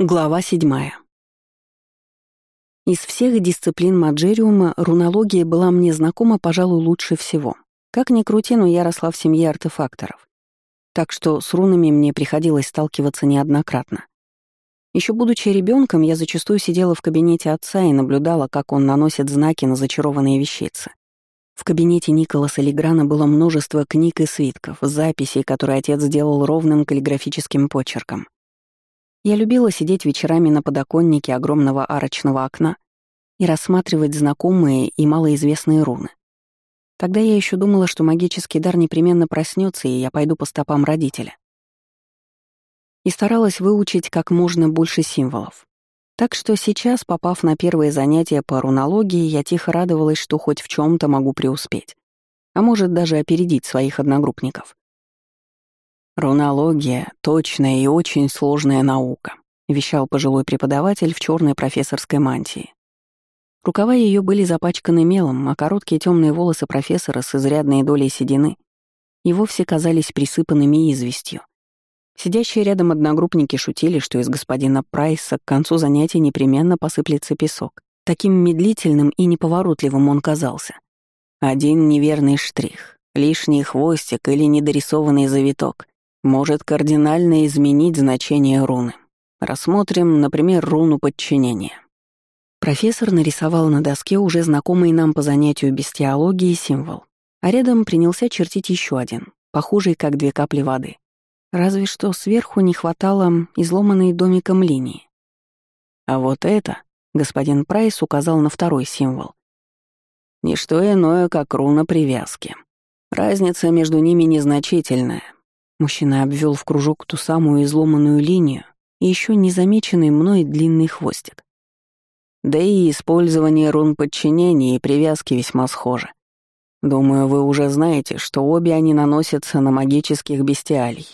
Глава седьмая. Из всех дисциплин маджериума рунология была мне знакома, пожалуй, лучше всего. Как ни крути, но я росла в семье артефакторов. Так что с рунами мне приходилось сталкиваться неоднократно. Еще будучи ребенком, я зачастую сидела в кабинете отца и наблюдала, как он наносит знаки на зачарованные вещицы. В кабинете Николаса Леграна было множество книг и свитков, записей, которые отец сделал ровным каллиграфическим почерком. Я любила сидеть вечерами на подоконнике огромного арочного окна и рассматривать знакомые и малоизвестные руны. Тогда я еще думала, что магический дар непременно проснется, и я пойду по стопам родителя. И старалась выучить как можно больше символов. Так что сейчас, попав на первые занятия по рунологии, я тихо радовалась, что хоть в чем то могу преуспеть. А может, даже опередить своих одногруппников. «Рунология — точная и очень сложная наука», — вещал пожилой преподаватель в черной профессорской мантии. Рукава ее были запачканы мелом, а короткие темные волосы профессора с изрядной долей седины и вовсе казались присыпанными известью. Сидящие рядом одногруппники шутили, что из господина Прайса к концу занятия непременно посыплется песок. Таким медлительным и неповоротливым он казался. Один неверный штрих, лишний хвостик или недорисованный завиток может кардинально изменить значение руны. Рассмотрим, например, руну подчинения. Профессор нарисовал на доске уже знакомый нам по занятию бестиологии символ, а рядом принялся чертить еще один, похожий как две капли воды. Разве что сверху не хватало изломанной домиком линии. А вот это, господин Прайс указал на второй символ. Ничто иное, как руна привязки. Разница между ними незначительная, Мужчина обвел в кружок ту самую изломанную линию и еще незамеченный мной длинный хвостик. Да и использование рун подчинения и привязки весьма схожи. Думаю, вы уже знаете, что обе они наносятся на магических бестиалий.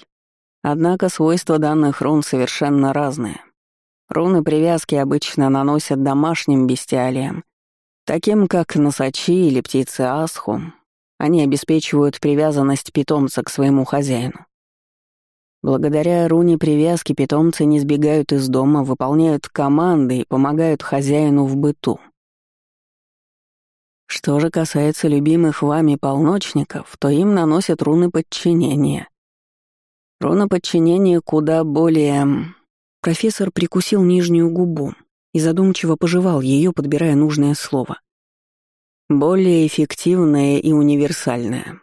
Однако свойства данных рун совершенно разные. Руны привязки обычно наносят домашним бестиалиям, таким как носачи или птицы асху. Они обеспечивают привязанность питомца к своему хозяину. Благодаря руне привязки питомцы не сбегают из дома, выполняют команды и помогают хозяину в быту. Что же касается любимых вами полночников, то им наносят руны подчинения. Руна подчинения куда более... Профессор прикусил нижнюю губу и задумчиво пожевал ее, подбирая нужное слово. Более эффективная и универсальная,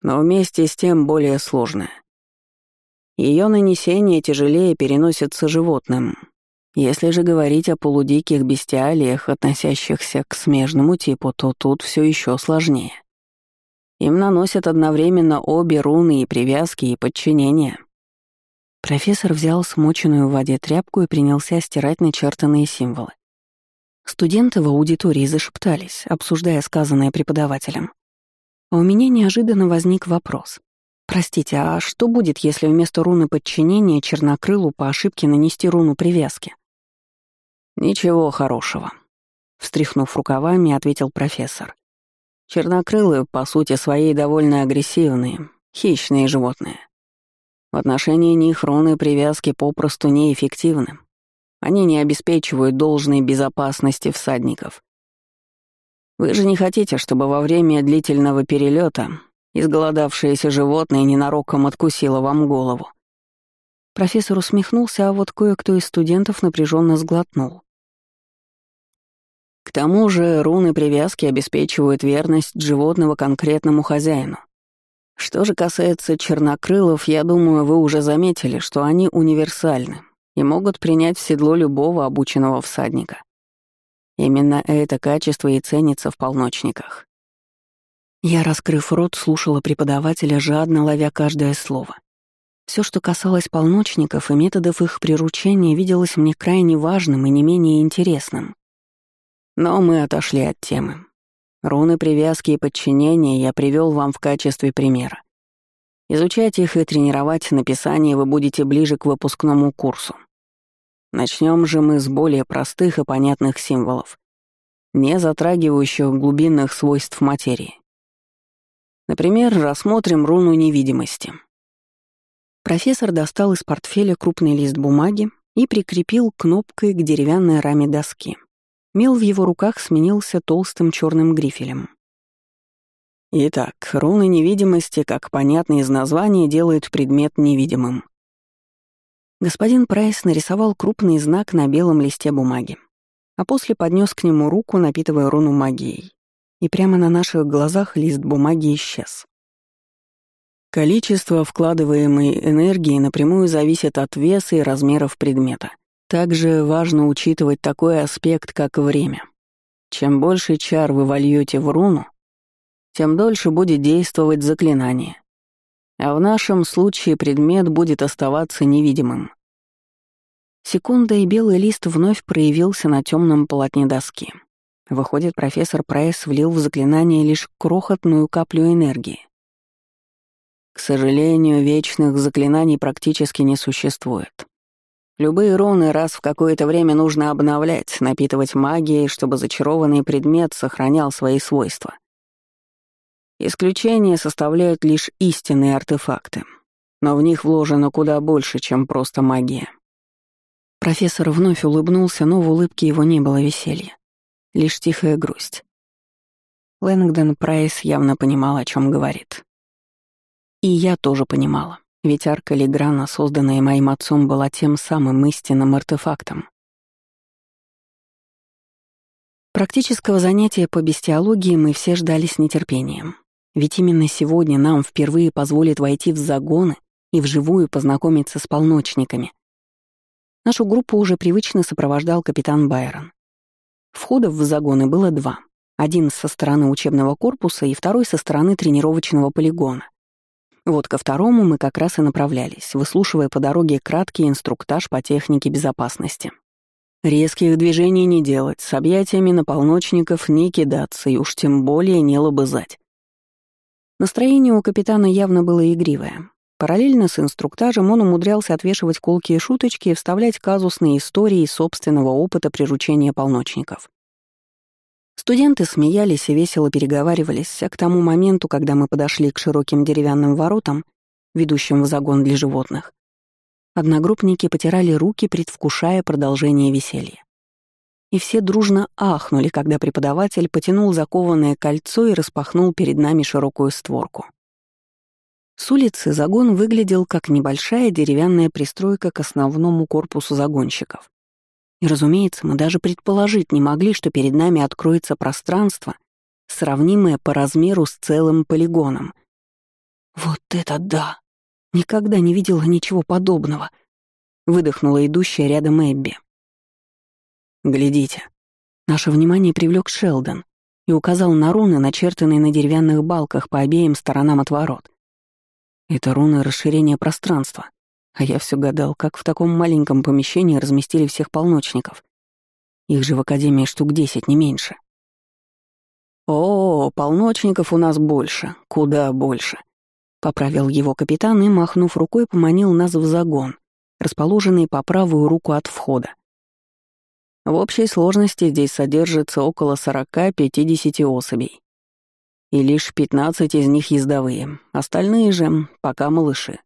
но вместе с тем более сложная. Ее нанесение тяжелее переносится животным. Если же говорить о полудиких бестиалиях, относящихся к смежному типу, то тут все еще сложнее. Им наносят одновременно обе руны и привязки, и подчинения. Профессор взял смоченную в воде тряпку и принялся стирать начертанные символы. Студенты в аудитории зашептались, обсуждая сказанное преподавателем. А у меня неожиданно возник вопрос. Простите, а что будет, если вместо руны подчинения чернокрылу по ошибке нанести руну привязки? Ничего хорошего. Встряхнув рукавами, ответил профессор. Чернокрылы, по сути своей, довольно агрессивные, хищные животные. В отношении них руны привязки попросту неэффективны. Они не обеспечивают должной безопасности всадников. Вы же не хотите, чтобы во время длительного перелета Изголодавшееся животное ненароком откусило вам голову. Профессор усмехнулся, а вот кое-кто из студентов напряженно сглотнул. К тому же руны привязки обеспечивают верность животного конкретному хозяину. Что же касается чернокрылов, я думаю, вы уже заметили, что они универсальны и могут принять в седло любого обученного всадника. Именно это качество и ценится в полночниках. Я, раскрыв рот, слушала преподавателя, жадно ловя каждое слово. Все, что касалось полночников и методов их приручения, виделось мне крайне важным и не менее интересным. Но мы отошли от темы. Руны привязки и подчинения я привел вам в качестве примера. Изучать их и тренировать написание вы будете ближе к выпускному курсу. Начнем же мы с более простых и понятных символов, не затрагивающих глубинных свойств материи. Например, рассмотрим руну невидимости. Профессор достал из портфеля крупный лист бумаги и прикрепил кнопкой к деревянной раме доски. Мел в его руках сменился толстым черным грифелем. Итак, руны невидимости, как понятно из названия, делают предмет невидимым. Господин Прайс нарисовал крупный знак на белом листе бумаги, а после поднес к нему руку, напитывая руну магией. И прямо на наших глазах лист бумаги исчез. Количество вкладываемой энергии напрямую зависит от веса и размеров предмета. Также важно учитывать такой аспект, как время. Чем больше чар вы вольете в руну, тем дольше будет действовать заклинание. А в нашем случае предмет будет оставаться невидимым. Секунда, и белый лист вновь проявился на темном полотне доски. Выходит, профессор Прайс влил в заклинание лишь крохотную каплю энергии. К сожалению, вечных заклинаний практически не существует. Любые руны раз в какое-то время нужно обновлять, напитывать магией, чтобы зачарованный предмет сохранял свои свойства. Исключения составляют лишь истинные артефакты, но в них вложено куда больше, чем просто магия. Профессор вновь улыбнулся, но в улыбке его не было веселья, лишь тихая грусть. Лэнгдон Прайс явно понимал, о чем говорит. И я тоже понимала, ведь арка Леграна, созданная моим отцом, была тем самым истинным артефактом. Практического занятия по бестиологии мы все ждали с нетерпением. Ведь именно сегодня нам впервые позволят войти в загоны и вживую познакомиться с полночниками. Нашу группу уже привычно сопровождал капитан Байрон. Входов в загоны было два. Один со стороны учебного корпуса и второй со стороны тренировочного полигона. Вот ко второму мы как раз и направлялись, выслушивая по дороге краткий инструктаж по технике безопасности. Резких движений не делать, с объятиями на полночников не кидаться и уж тем более не лобызать. Настроение у капитана явно было игривое. Параллельно с инструктажем он умудрялся отвешивать колкие шуточки и вставлять казусные истории из собственного опыта приручения полночников. Студенты смеялись и весело переговаривались, а к тому моменту, когда мы подошли к широким деревянным воротам, ведущим в загон для животных, одногруппники потирали руки, предвкушая продолжение веселья. И все дружно ахнули, когда преподаватель потянул закованное кольцо и распахнул перед нами широкую створку. С улицы загон выглядел как небольшая деревянная пристройка к основному корпусу загонщиков. И, разумеется, мы даже предположить не могли, что перед нами откроется пространство, сравнимое по размеру с целым полигоном. «Вот это да! Никогда не видела ничего подобного!» — выдохнула идущая рядом Эбби. «Глядите». Наше внимание привлек Шелдон и указал на руны, начертанные на деревянных балках по обеим сторонам от ворот. Это руны расширения пространства. А я все гадал, как в таком маленьком помещении разместили всех полночников. Их же в Академии штук десять, не меньше. «О, полночников у нас больше, куда больше», — поправил его капитан и, махнув рукой, поманил нас в загон, расположенный по правую руку от входа. В общей сложности здесь содержится около 40-50 особей. И лишь 15 из них ездовые, остальные же пока малыши.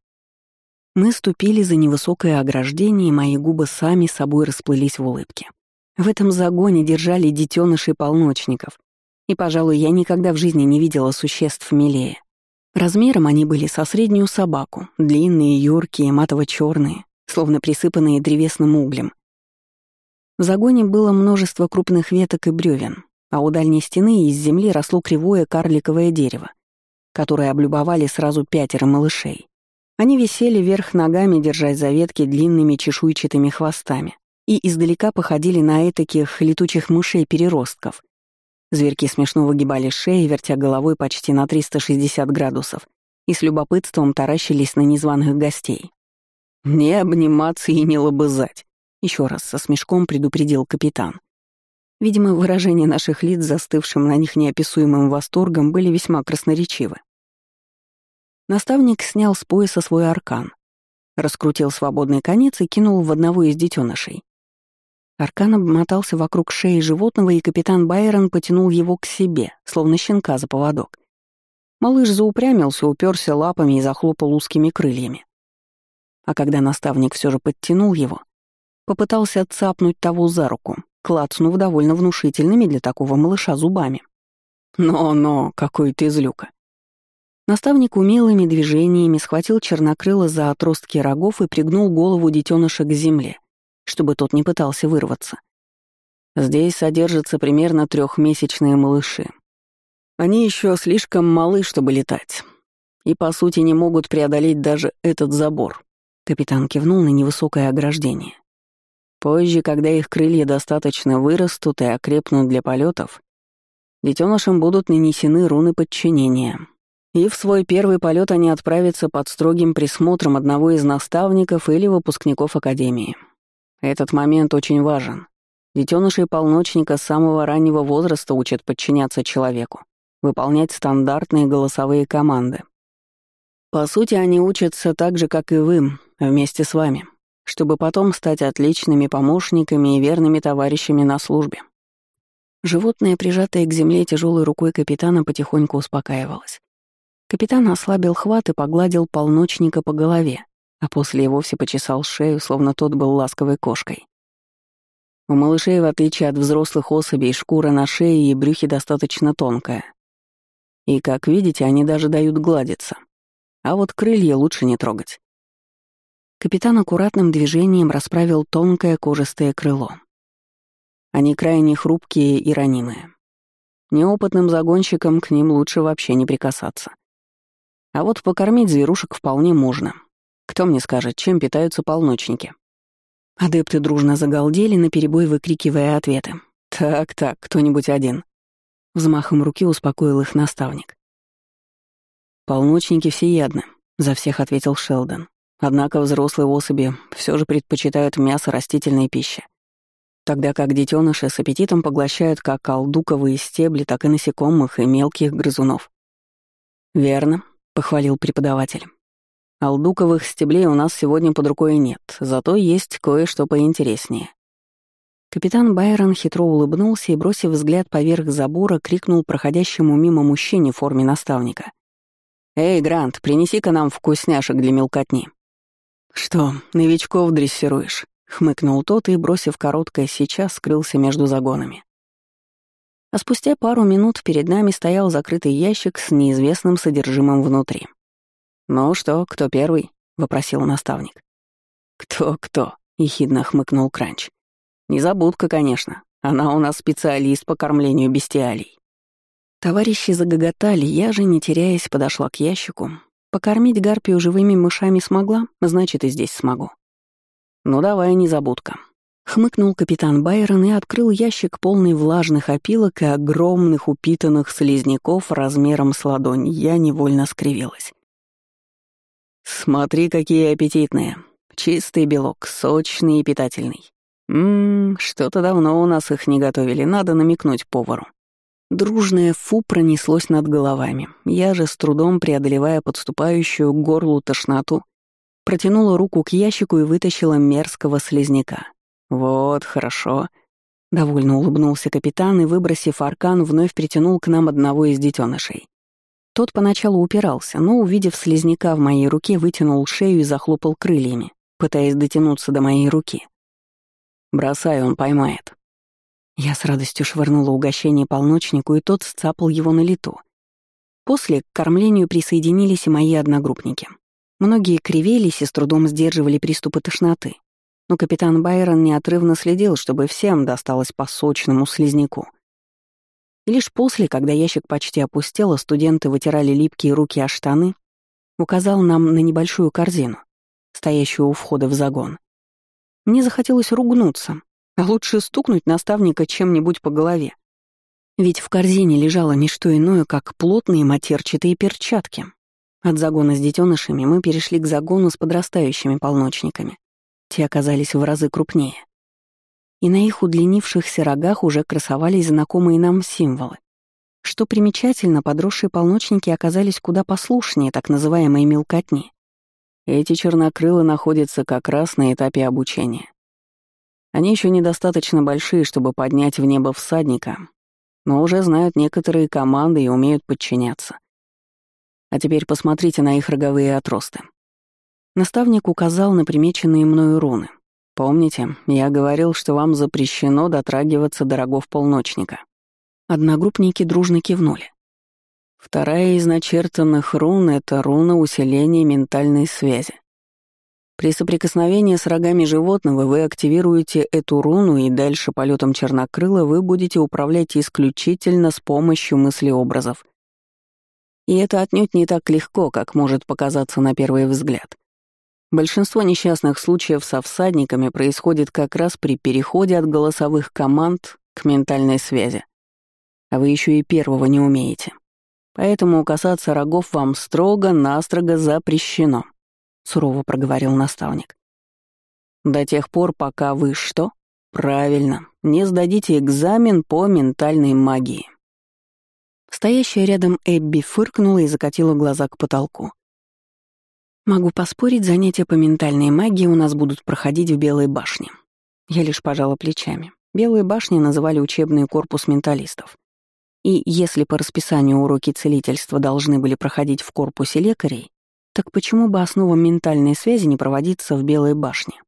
Мы ступили за невысокое ограждение, и мои губы сами собой расплылись в улыбке. В этом загоне держали детенышей полночников, и, пожалуй, я никогда в жизни не видела существ милее. Размером они были со среднюю собаку, длинные, юркие, матово-черные, словно присыпанные древесным углем. В загоне было множество крупных веток и бревен, а у дальней стены из земли росло кривое карликовое дерево, которое облюбовали сразу пятеро малышей. Они висели вверх ногами, держась за ветки длинными чешуйчатыми хвостами, и издалека походили на этаких летучих мышей-переростков. Зверьки смешно выгибали шеи, вертя головой почти на 360 градусов, и с любопытством таращились на незваных гостей. «Не обниматься и не лобызать», — еще раз со смешком предупредил капитан. Видимо, выражения наших лиц, застывшим на них неописуемым восторгом, были весьма красноречивы. Наставник снял с пояса свой аркан, раскрутил свободный конец и кинул в одного из детенышей. Аркан обмотался вокруг шеи животного, и капитан Байрон потянул его к себе, словно щенка за поводок. Малыш заупрямился, уперся лапами и захлопал узкими крыльями. А когда наставник все же подтянул его, Попытался цапнуть того за руку, клацнув довольно внушительными для такого малыша зубами. «Но-но, какой ты злюка!» Наставник умелыми движениями схватил чернокрыла за отростки рогов и пригнул голову детеныша к земле, чтобы тот не пытался вырваться. Здесь содержатся примерно трехмесячные малыши. Они еще слишком малы, чтобы летать. И, по сути, не могут преодолеть даже этот забор. Капитан кивнул на невысокое ограждение. Позже, когда их крылья достаточно вырастут и окрепнут для полетов, детенышам будут нанесены руны подчинения. И в свой первый полет они отправятся под строгим присмотром одного из наставников или выпускников Академии. Этот момент очень важен. Детенышей полночника с самого раннего возраста учат подчиняться человеку, выполнять стандартные голосовые команды. По сути, они учатся так же, как и вы, вместе с вами, чтобы потом стать отличными помощниками и верными товарищами на службе. Животное, прижатое к земле тяжелой рукой капитана, потихоньку успокаивалось. Капитан ослабил хват и погладил полночника по голове, а после и вовсе почесал шею, словно тот был ласковой кошкой. У малышей, в отличие от взрослых особей, шкура на шее и брюхе достаточно тонкая. И, как видите, они даже дают гладиться. А вот крылья лучше не трогать. Капитан аккуратным движением расправил тонкое кожистое крыло. Они крайне хрупкие и ранимые. Неопытным загонщикам к ним лучше вообще не прикасаться. А вот покормить зверушек вполне можно. Кто мне скажет, чем питаются полночники? Адепты дружно загалдели, наперебой выкрикивая ответы. «Так-так, кто-нибудь один». Взмахом руки успокоил их наставник. «Полночники всеядны», — за всех ответил Шелдон. «Однако взрослые особи все же предпочитают мясо растительной пищи, тогда как детеныши с аппетитом поглощают как алдуковые стебли, так и насекомых и мелких грызунов». «Верно», — похвалил преподаватель. «Алдуковых стеблей у нас сегодня под рукой нет, зато есть кое-что поинтереснее». Капитан Байрон хитро улыбнулся и, бросив взгляд поверх забора, крикнул проходящему мимо мужчине в форме наставника. «Эй, Грант, принеси-ка нам вкусняшек для мелкотни». «Что, новичков дрессируешь?» — хмыкнул тот и, бросив короткое «сейчас», скрылся между загонами. А спустя пару минут перед нами стоял закрытый ящик с неизвестным содержимым внутри. «Ну что, кто первый?» — вопросил наставник. «Кто-кто?» — ехидно хмыкнул Кранч. «Незабудка, конечно. Она у нас специалист по кормлению бестиалий». Товарищи загоготали, я же, не теряясь, подошла к ящику. Покормить гарпию живыми мышами смогла, значит, и здесь смогу. «Ну давай, незабудка», — хмыкнул капитан Байрон и открыл ящик, полный влажных опилок и огромных упитанных слизняков размером с ладонь. Я невольно скривилась. «Смотри, какие аппетитные. Чистый белок, сочный и питательный. Ммм, что-то давно у нас их не готовили, надо намекнуть повару». Дружное «фу» пронеслось над головами. Я же, с трудом преодолевая подступающую к горлу тошноту, протянула руку к ящику и вытащила мерзкого слизняка. «Вот, хорошо». Довольно улыбнулся капитан и, выбросив аркан, вновь притянул к нам одного из детенышей. Тот поначалу упирался, но, увидев слизняка в моей руке, вытянул шею и захлопал крыльями, пытаясь дотянуться до моей руки. «Бросай, он поймает», я с радостью швырнула угощение полночнику, и тот сцапал его на лету. После к кормлению присоединились и мои одногруппники. Многие кривелись и с трудом сдерживали приступы тошноты. Но капитан Байрон неотрывно следил, чтобы всем досталось по сочному слизняку. И лишь после, когда ящик почти опустел, а студенты вытирали липкие руки о штаны, указал нам на небольшую корзину, стоящую у входа в загон. Мне захотелось ругнуться, лучше стукнуть наставника чем-нибудь по голове. Ведь в корзине лежало не что иное, как плотные матерчатые перчатки. От загона с детенышами мы перешли к загону с подрастающими полночниками. Те оказались в разы крупнее. И на их удлинившихся рогах уже красовались знакомые нам символы. Что примечательно, подросшие полночники оказались куда послушнее так называемой мелкотни. Эти чернокрылы находятся как раз на этапе обучения. Они еще недостаточно большие, чтобы поднять в небо всадника, но уже знают некоторые команды и умеют подчиняться. А теперь посмотрите на их роговые отросты. Наставник указал на примеченные мною руны. Помните, я говорил, что вам запрещено дотрагиваться до рогов полночника?» Одногруппники дружно кивнули. Вторая из начертанных рун — это руна усиления ментальной связи. При соприкосновении с рогами животного вы активируете эту руну, и дальше полетом чернокрыла вы будете управлять исключительно с помощью мыслеобразов. И это отнюдь не так легко, как может показаться на первый взгляд. Большинство несчастных случаев со всадниками происходит как раз при переходе от голосовых команд к ментальной связи. А вы еще и первого не умеете. Поэтому касаться рогов вам строго-настрого запрещено», — сурово проговорил наставник. «До тех пор, пока вы что? Правильно, не сдадите экзамен по ментальной магии». Стоящая рядом Эбби фыркнула и закатила глаза к потолку. «Могу поспорить, занятия по ментальной магии у нас будут проходить в Белой башне». Я лишь пожала плечами. Белые башни называли учебный корпус менталистов. И если по расписанию уроки целительства должны были проходить в корпусе лекарей, так почему бы основам ментальной связи не проводиться в Белой башне?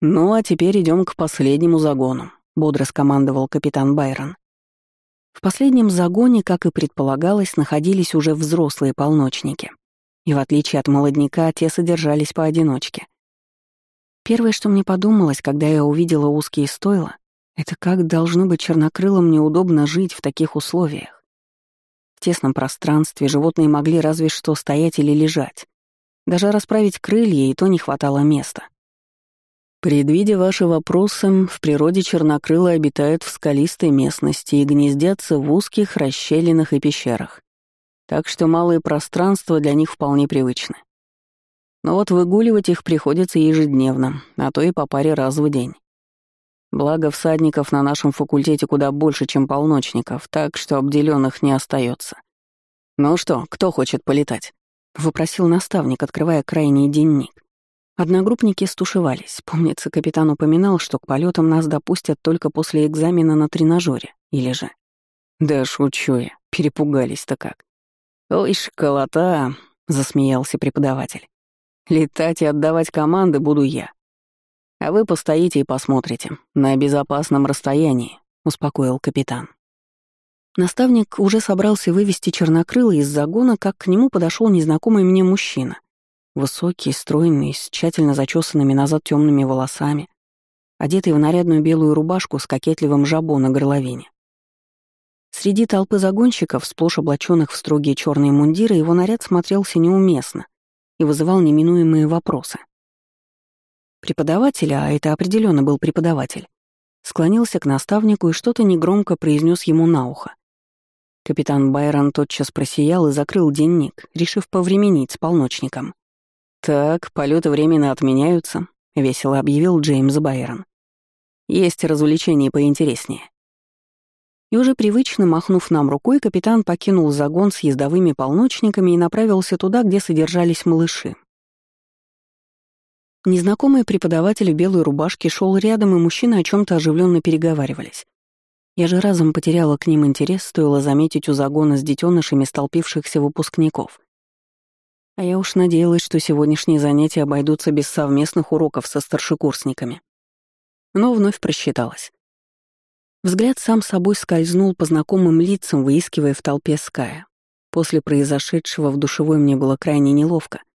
«Ну а теперь идем к последнему загону», — бодро скомандовал капитан Байрон. В последнем загоне, как и предполагалось, находились уже взрослые полночники. И в отличие от молодняка, те содержались поодиночке. Первое, что мне подумалось, когда я увидела узкие стойла, это как должно быть чернокрылым неудобно жить в таких условиях. Тесном пространстве животные могли разве что стоять или лежать. Даже расправить крылья и то не хватало места. Предвидя ваши вопросы, в природе чернокрылы обитают в скалистой местности и гнездятся в узких расщелинах и пещерах. Так что малые пространства для них вполне привычны. Но вот выгуливать их приходится ежедневно, а то и по паре раз в день. Благо, всадников на нашем факультете куда больше, чем полночников, так что обделенных не остается. «Ну что, кто хочет полетать?» — выпросил наставник, открывая крайний денник. Одногруппники стушевались. Помнится, капитан упоминал, что к полетам нас допустят только после экзамена на тренажере, или же... «Да шучу я, перепугались-то как». «Ой, школота!» — засмеялся преподаватель. «Летать и отдавать команды буду я. А вы постоите и посмотрите. На безопасном расстоянии», — успокоил капитан. Наставник уже собрался вывести чернокрыла из загона, как к нему подошел незнакомый мне мужчина. Высокий, стройный, с тщательно зачесанными назад темными волосами, одетый в нарядную белую рубашку с кокетливым жабо на горловине. Среди толпы загонщиков, сплошь облаченных в строгие черные мундиры, его наряд смотрелся неуместно и вызывал неминуемые вопросы — Преподаватель, а это определенно был преподаватель, склонился к наставнику и что-то негромко произнес ему на ухо. Капитан Байрон тотчас просиял и закрыл денник, решив повременить с полночником. «Так, полеты временно отменяются», — весело объявил Джеймс Байрон. «Есть развлечения поинтереснее». И уже привычно махнув нам рукой, капитан покинул загон с ездовыми полночниками и направился туда, где содержались малыши. Незнакомый преподаватель в белой рубашке шел рядом, и мужчины о чем то оживленно переговаривались. Я же разом потеряла к ним интерес, стоило заметить у загона с детенышами столпившихся выпускников. А я уж надеялась, что сегодняшние занятия обойдутся без совместных уроков со старшекурсниками. Но вновь просчиталась. Взгляд сам собой скользнул по знакомым лицам, выискивая в толпе Ская. После произошедшего в душевой мне было крайне неловко —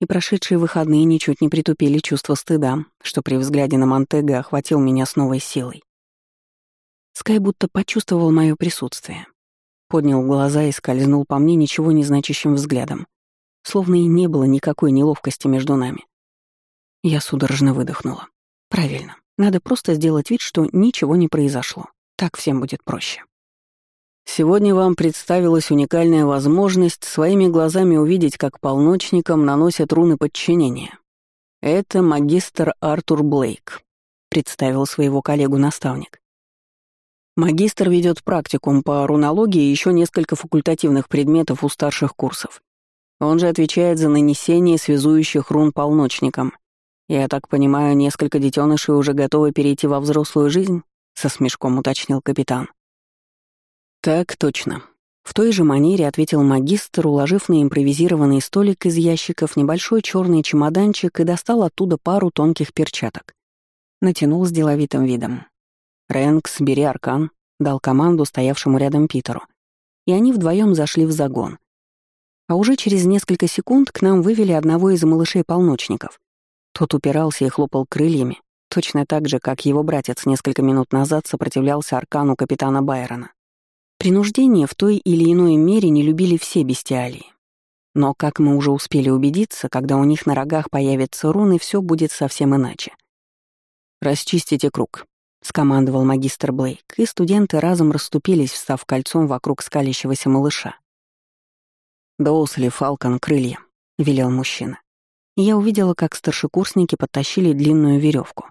и прошедшие выходные ничуть не притупили чувство стыда, что при взгляде на Монтега охватил меня с новой силой. Скай будто почувствовал мое присутствие. Поднял глаза и скользнул по мне ничего не значащим взглядом, словно и не было никакой неловкости между нами. Я судорожно выдохнула. Правильно, надо просто сделать вид, что ничего не произошло. Так всем будет проще. Сегодня вам представилась уникальная возможность своими глазами увидеть, как полночникам наносят руны подчинения. Это магистр Артур Блейк, представил своего коллегу наставник. Магистр ведет практикум по рунологии и еще несколько факультативных предметов у старших курсов. Он же отвечает за нанесение связующих рун полночникам. Я так понимаю, несколько детенышей уже готовы перейти во взрослую жизнь? Со смешком уточнил капитан. «Так точно. В той же манере ответил магистр, уложив на импровизированный столик из ящиков небольшой черный чемоданчик и достал оттуда пару тонких перчаток. Натянул с деловитым видом. «Рэнкс, бери аркан», — дал команду стоявшему рядом Питеру. И они вдвоем зашли в загон. А уже через несколько секунд к нам вывели одного из малышей-полночников. Тот упирался и хлопал крыльями, точно так же, как его братец несколько минут назад сопротивлялся аркану капитана Байрона. Принуждение в той или иной мере не любили все бестиалии. Но, как мы уже успели убедиться, когда у них на рогах появятся руны, все будет совсем иначе. «Расчистите круг», — скомандовал магистр Блейк, и студенты разом расступились, встав кольцом вокруг скалящегося малыша. «Доусли, Фалкон, крылья», — велел мужчина. И я увидела, как старшекурсники подтащили длинную веревку.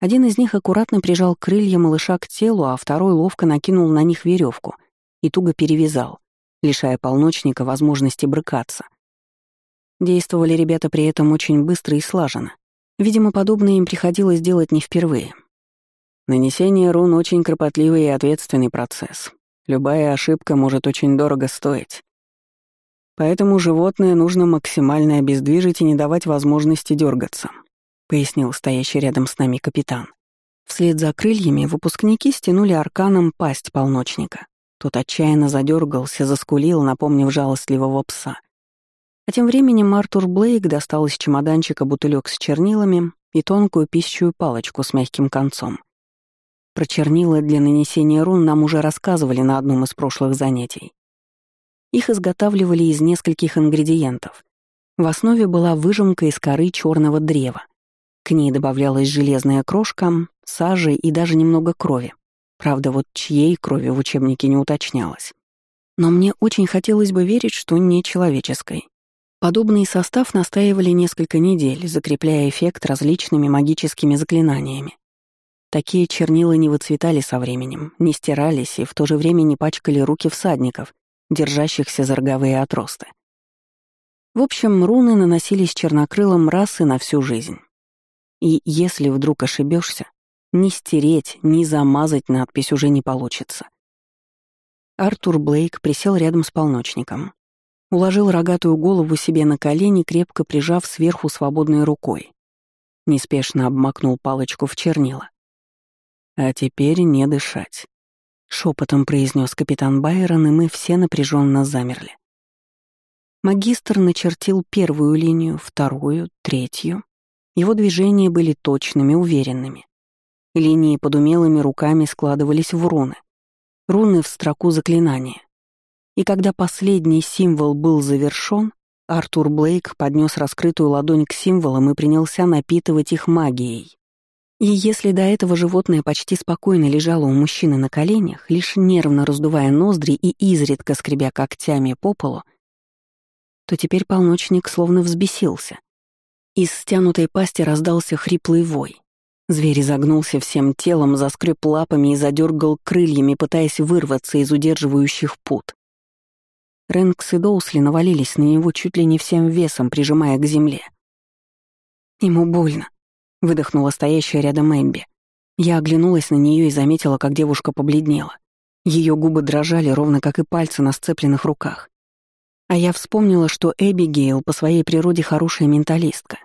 Один из них аккуратно прижал крылья малыша к телу, а второй ловко накинул на них веревку и туго перевязал, лишая полночника возможности брыкаться. Действовали ребята при этом очень быстро и слаженно. Видимо, подобное им приходилось делать не впервые. Нанесение рун — очень кропотливый и ответственный процесс. Любая ошибка может очень дорого стоить. Поэтому животное нужно максимально обездвижить и не давать возможности дергаться пояснил стоящий рядом с нами капитан. Вслед за крыльями выпускники стянули арканом пасть полночника. Тот отчаянно задергался, заскулил, напомнив жалостливого пса. А тем временем Артур Блейк достал из чемоданчика бутылек с чернилами и тонкую пищую палочку с мягким концом. Про чернила для нанесения рун нам уже рассказывали на одном из прошлых занятий. Их изготавливали из нескольких ингредиентов. В основе была выжимка из коры черного древа, к ней добавлялась железная крошка, сажа и даже немного крови. Правда, вот чьей крови в учебнике не уточнялось. Но мне очень хотелось бы верить, что не человеческой. Подобный состав настаивали несколько недель, закрепляя эффект различными магическими заклинаниями. Такие чернила не выцветали со временем, не стирались и в то же время не пачкали руки всадников, держащихся за роговые отросты. В общем, руны наносились чернокрылом раз и на всю жизнь. И если вдруг ошибешься, ни стереть, ни замазать надпись уже не получится. Артур Блейк присел рядом с полночником. Уложил рогатую голову себе на колени, крепко прижав сверху свободной рукой. Неспешно обмакнул палочку в чернила. «А теперь не дышать», — шепотом произнес капитан Байрон, и мы все напряженно замерли. Магистр начертил первую линию, вторую, третью. Его движения были точными, уверенными. Линии под умелыми руками складывались в руны. Руны в строку заклинания. И когда последний символ был завершён, Артур Блейк поднес раскрытую ладонь к символам и принялся напитывать их магией. И если до этого животное почти спокойно лежало у мужчины на коленях, лишь нервно раздувая ноздри и изредка скребя когтями по полу, то теперь полночник словно взбесился — из стянутой пасти раздался хриплый вой. Зверь изогнулся всем телом, заскреб лапами и задергал крыльями, пытаясь вырваться из удерживающих пут. Рэнкс и Доусли навалились на него чуть ли не всем весом, прижимая к земле. «Ему больно», — выдохнула стоящая рядом Эмби. Я оглянулась на нее и заметила, как девушка побледнела. Ее губы дрожали, ровно как и пальцы на сцепленных руках. А я вспомнила, что Эбигейл по своей природе хорошая менталистка.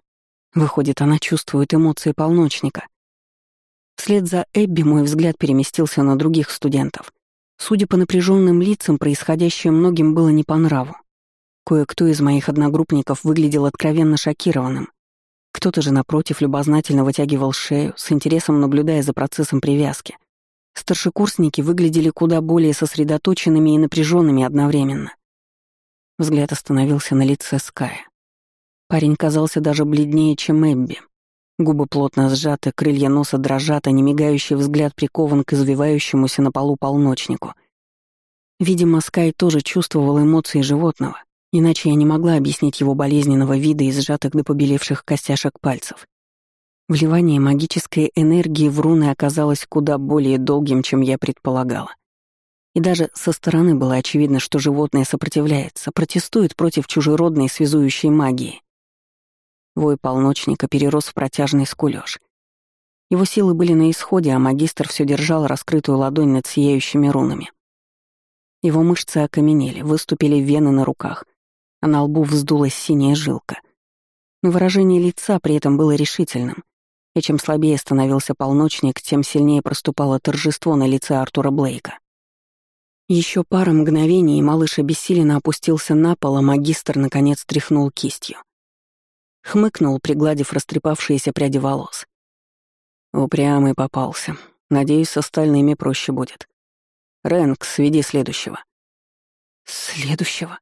Выходит, она чувствует эмоции полночника. Вслед за Эбби мой взгляд переместился на других студентов. Судя по напряженным лицам, происходящее многим было не по нраву. Кое-кто из моих одногруппников выглядел откровенно шокированным. Кто-то же, напротив, любознательно вытягивал шею, с интересом наблюдая за процессом привязки. Старшекурсники выглядели куда более сосредоточенными и напряженными одновременно. Взгляд остановился на лице Ская. Парень казался даже бледнее, чем Эбби. Губы плотно сжаты, крылья носа дрожат, а немигающий взгляд прикован к извивающемуся на полу полночнику. Видимо, Скай тоже чувствовал эмоции животного, иначе я не могла объяснить его болезненного вида и сжатых до побелевших костяшек пальцев. Вливание магической энергии в руны оказалось куда более долгим, чем я предполагала. И даже со стороны было очевидно, что животное сопротивляется, протестует против чужеродной связующей магии. Вой полночника перерос в протяжный скулёж. Его силы были на исходе, а магистр все держал раскрытую ладонь над сияющими рунами. Его мышцы окаменели, выступили вены на руках, а на лбу вздулась синяя жилка. Но выражение лица при этом было решительным, и чем слабее становился полночник, тем сильнее проступало торжество на лице Артура Блейка. Еще пара мгновений, и малыш обессиленно опустился на пол, а магистр наконец тряхнул кистью. Хмыкнул, пригладив растрепавшиеся пряди волос. Упрямый попался. Надеюсь, с остальными проще будет. Рэнк, сведи следующего. Следующего?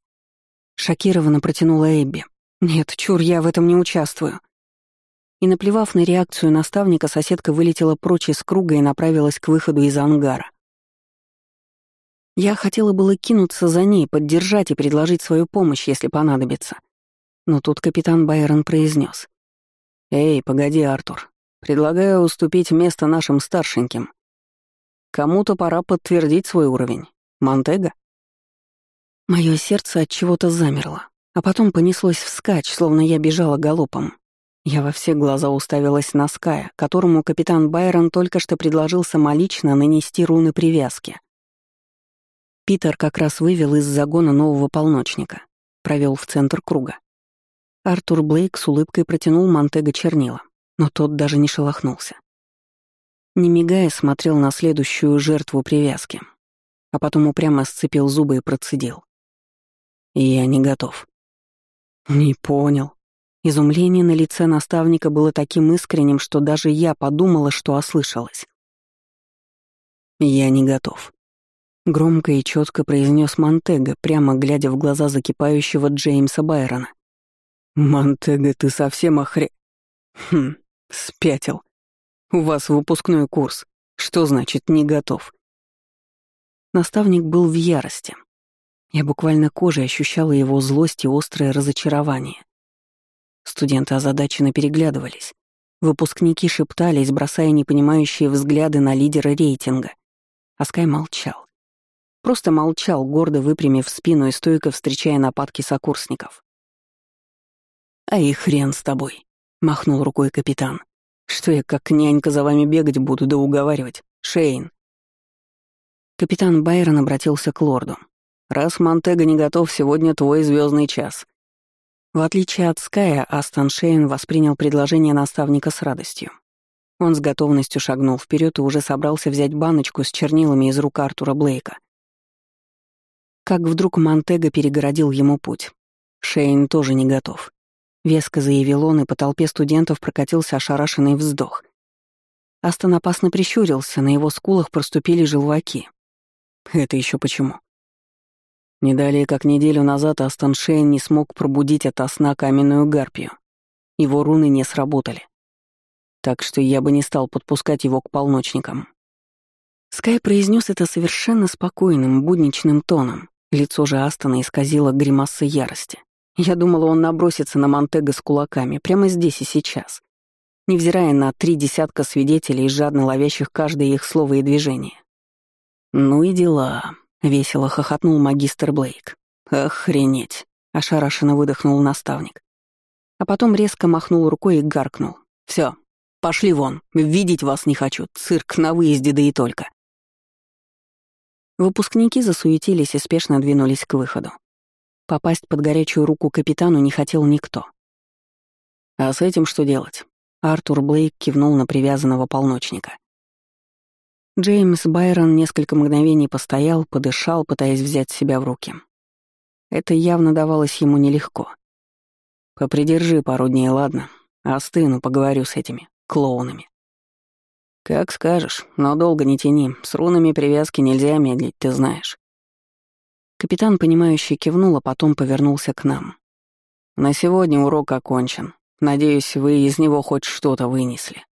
Шокированно протянула Эбби. Нет, чур, я в этом не участвую. И наплевав на реакцию наставника, соседка вылетела прочь из круга и направилась к выходу из ангара. Я хотела было кинуться за ней, поддержать и предложить свою помощь, если понадобится. Но тут капитан Байрон произнес: «Эй, погоди, Артур. Предлагаю уступить место нашим старшеньким. Кому-то пора подтвердить свой уровень. Монтега?» Мое сердце от чего-то замерло, а потом понеслось вскачь, словно я бежала галопом. Я во все глаза уставилась на Ская, которому капитан Байрон только что предложил самолично нанести руны привязки. Питер как раз вывел из загона нового полночника, провел в центр круга. Артур Блейк с улыбкой протянул Монтега чернила, но тот даже не шелохнулся. Не мигая, смотрел на следующую жертву привязки, а потом упрямо сцепил зубы и процедил. «Я не готов». «Не понял». Изумление на лице наставника было таким искренним, что даже я подумала, что ослышалась. «Я не готов», Громко и четко произнес Монтега, прямо глядя в глаза закипающего Джеймса Байрона. «Монтега, ты совсем охре...» «Хм, спятил. У вас выпускной курс. Что значит «не готов»?» Наставник был в ярости. Я буквально кожей ощущала его злость и острое разочарование. Студенты озадаченно переглядывались. Выпускники шептались, бросая непонимающие взгляды на лидера рейтинга. Аскай молчал. Просто молчал, гордо выпрямив спину и стойко встречая нападки сокурсников. «А и хрен с тобой», — махнул рукой капитан. «Что я как нянька за вами бегать буду да уговаривать? Шейн». Капитан Байрон обратился к лорду. «Раз Монтега не готов, сегодня твой звездный час». В отличие от Ская, Астон Шейн воспринял предложение наставника с радостью. Он с готовностью шагнул вперед и уже собрался взять баночку с чернилами из рук Артура Блейка. Как вдруг Монтега перегородил ему путь. Шейн тоже не готов. Веско заявил он, и по толпе студентов прокатился ошарашенный вздох. Астон опасно прищурился, на его скулах проступили желваки. Это еще почему? Не далее, как неделю назад Астон Шейн не смог пробудить от сна каменную гарпию. Его руны не сработали. Так что я бы не стал подпускать его к полночникам. Скай произнес это совершенно спокойным, будничным тоном, Лицо же Астона исказило гримаса ярости. Я думала, он набросится на Монтега с кулаками прямо здесь и сейчас, невзирая на три десятка свидетелей, жадно ловящих каждое их слово и движение. «Ну и дела», — весело хохотнул магистр Блейк. «Охренеть», — ошарашенно выдохнул наставник. А потом резко махнул рукой и гаркнул. «Все, пошли вон, видеть вас не хочу, цирк на выезде да и только». Выпускники засуетились и спешно двинулись к выходу. Попасть под горячую руку капитану не хотел никто. «А с этим что делать?» Артур Блейк кивнул на привязанного полночника. Джеймс Байрон несколько мгновений постоял, подышал, пытаясь взять себя в руки. Это явно давалось ему нелегко. «Попридержи пару дней, ладно? Остыну, поговорю с этими клоунами». «Как скажешь, но долго не тяни. С рунами привязки нельзя медлить, ты знаешь». Капитан, понимающий, кивнул, а потом повернулся к нам. «На сегодня урок окончен. Надеюсь, вы из него хоть что-то вынесли».